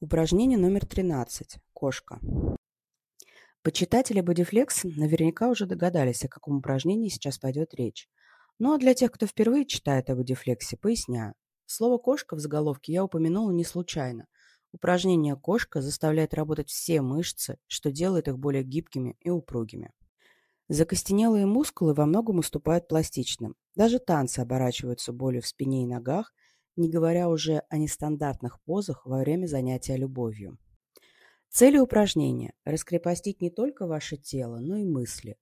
Упражнение номер 13. Кошка. Почитатели Bodyflex наверняка уже догадались, о каком упражнении сейчас пойдет речь. Ну а для тех, кто впервые читает о бодифлексе, поясняю. Слово «кошка» в заголовке я упомянула не случайно. Упражнение «кошка» заставляет работать все мышцы, что делает их более гибкими и упругими. Закостенелые мускулы во многом уступают пластичным. Даже танцы оборачиваются болью в спине и ногах, не говоря уже о нестандартных позах во время занятия любовью. Цели упражнения – раскрепостить не только ваше тело, но и мысли,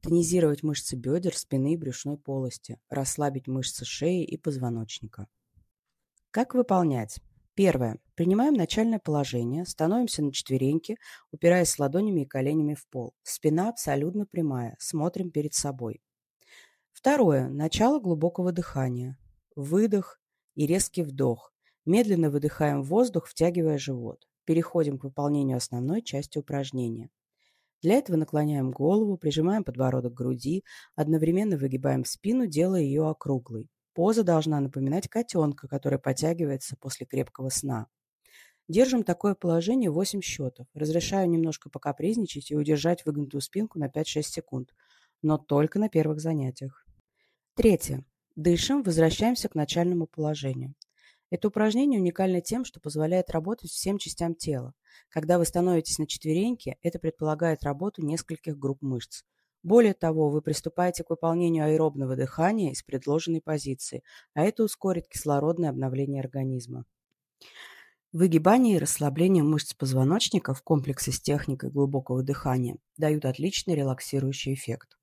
тонизировать мышцы бедер, спины и брюшной полости, расслабить мышцы шеи и позвоночника. Как выполнять? Первое. Принимаем начальное положение, становимся на четвереньки, упираясь ладонями и коленями в пол. Спина абсолютно прямая, смотрим перед собой. Второе. Начало глубокого дыхания. Выдох и резкий вдох. Медленно выдыхаем воздух, втягивая живот. Переходим к выполнению основной части упражнения. Для этого наклоняем голову, прижимаем подбородок к груди, одновременно выгибаем спину, делая ее округлой. Поза должна напоминать котенка, который подтягивается после крепкого сна. Держим такое положение 8 счетов. Разрешаю немножко покапризничать и удержать выгнутую спинку на 5-6 секунд, но только на первых занятиях. Третье. Дышим, возвращаемся к начальному положению. Это упражнение уникально тем, что позволяет работать всем частям тела. Когда вы становитесь на четвереньки, это предполагает работу нескольких групп мышц. Более того, вы приступаете к выполнению аэробного дыхания из предложенной позиции, а это ускорит кислородное обновление организма. Выгибание и расслабление мышц позвоночника в комплексе с техникой глубокого дыхания дают отличный релаксирующий эффект.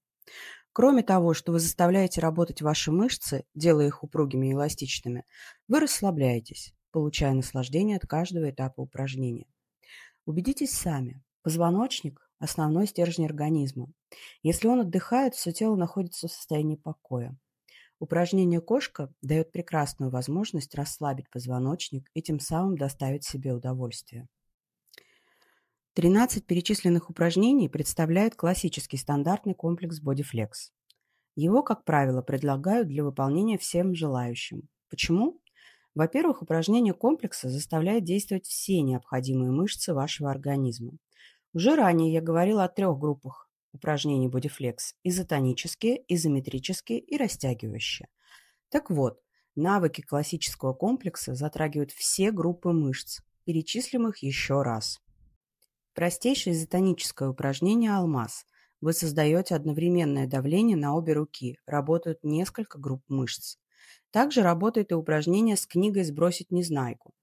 Кроме того, что вы заставляете работать ваши мышцы, делая их упругими и эластичными, вы расслабляетесь, получая наслаждение от каждого этапа упражнения. Убедитесь сами, позвоночник – основной стержень организма. Если он отдыхает, все тело находится в состоянии покоя. Упражнение «Кошка» дает прекрасную возможность расслабить позвоночник и тем самым доставить себе удовольствие. 13 перечисленных упражнений представляет классический стандартный комплекс Bodyflex. Его, как правило, предлагают для выполнения всем желающим. Почему? Во-первых, упражнение комплекса заставляет действовать все необходимые мышцы вашего организма. Уже ранее я говорила о трех группах упражнений Bodyflex – изотонические, изометрические и растягивающие. Так вот, навыки классического комплекса затрагивают все группы мышц. Перечислим их еще раз. Простейшее изотоническое упражнение «Алмаз». Вы создаете одновременное давление на обе руки, работают несколько групп мышц. Также работает и упражнение с книгой «Сбросить незнайку».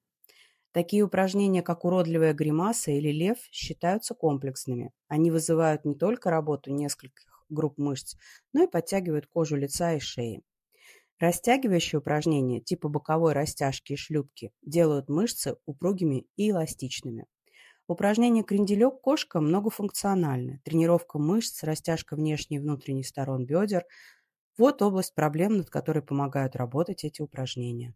Такие упражнения, как уродливая гримаса или лев, считаются комплексными. Они вызывают не только работу нескольких групп мышц, но и подтягивают кожу лица и шеи. Растягивающие упражнения типа боковой растяжки и шлюпки делают мышцы упругими и эластичными. Упражнение кренделек-кошка многофункциональное. Тренировка мышц, растяжка внешней и внутренней сторон бедер – вот область проблем, над которой помогают работать эти упражнения.